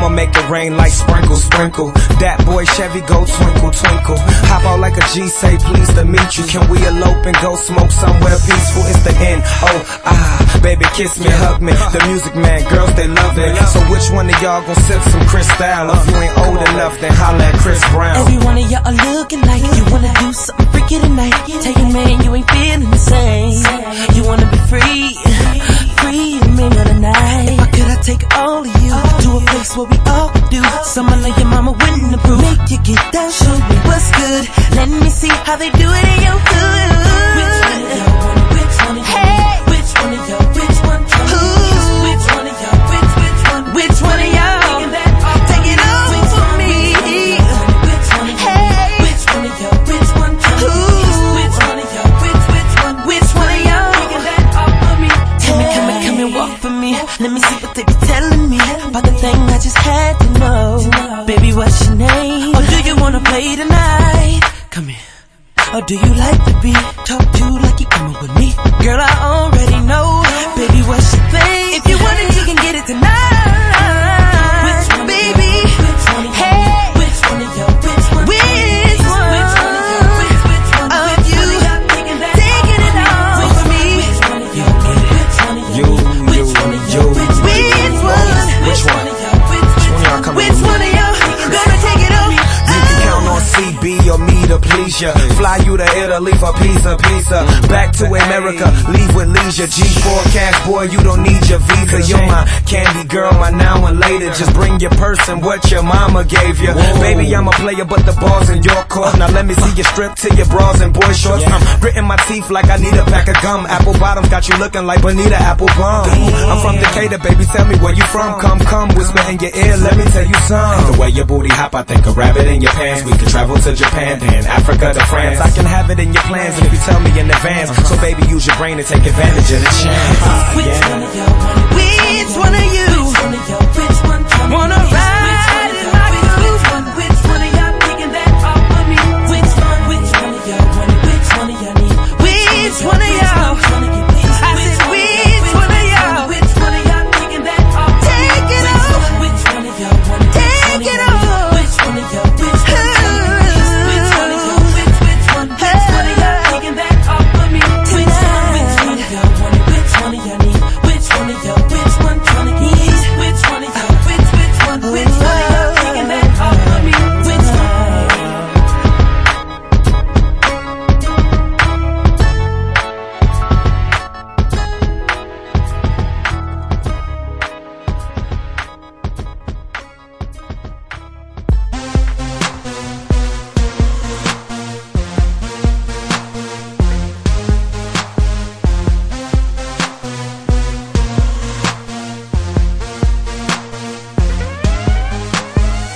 I'ma make it rain like sprinkle, sprinkle. That boy Chevy go twinkle, twinkle. Hop out like a G, say pleased to meet you. Can we elope and go smoke somewhere peaceful? It's the N O I. Baby, kiss me, hug me. The music man, girls they love it. So which one of y'all gon' sip some Cristal? If you ain't old enough, then holla at Chris Brown. Do something like your mama wouldn't approve. Make you get down, show me what's good. Let me see how they do it in your hood. Let me see what they be telling me about the thing I just had to know. Baby, what's your name? Or do you wanna play tonight? Come here. Or do you like to be talked me to please ya. Fly you to Italy for pizza, pizza. Back to America, leave with leisure. G4 cash, boy, you don't need your visa. You're my candy girl, my now and later. Just bring your purse and what your mama gave you. Baby, I'm a player, but the ball's in your court. Now let me see you strip to your bras and boy shorts. I'm gritting my teeth like I need a pack of gum. Apple bottoms got you looking like Bonita Applebum. I'm from Decatur, baby, tell me where you from. Come, come, whisper in your ear, let me tell you some. The way your booty hop, I think a rabbit in your pants. We can travel to Japan, then Africa to France. I can have it in your plans if you tell me in advance. So baby, use your brain to take advantage of the chance. Which one of y'all want it? Which one of you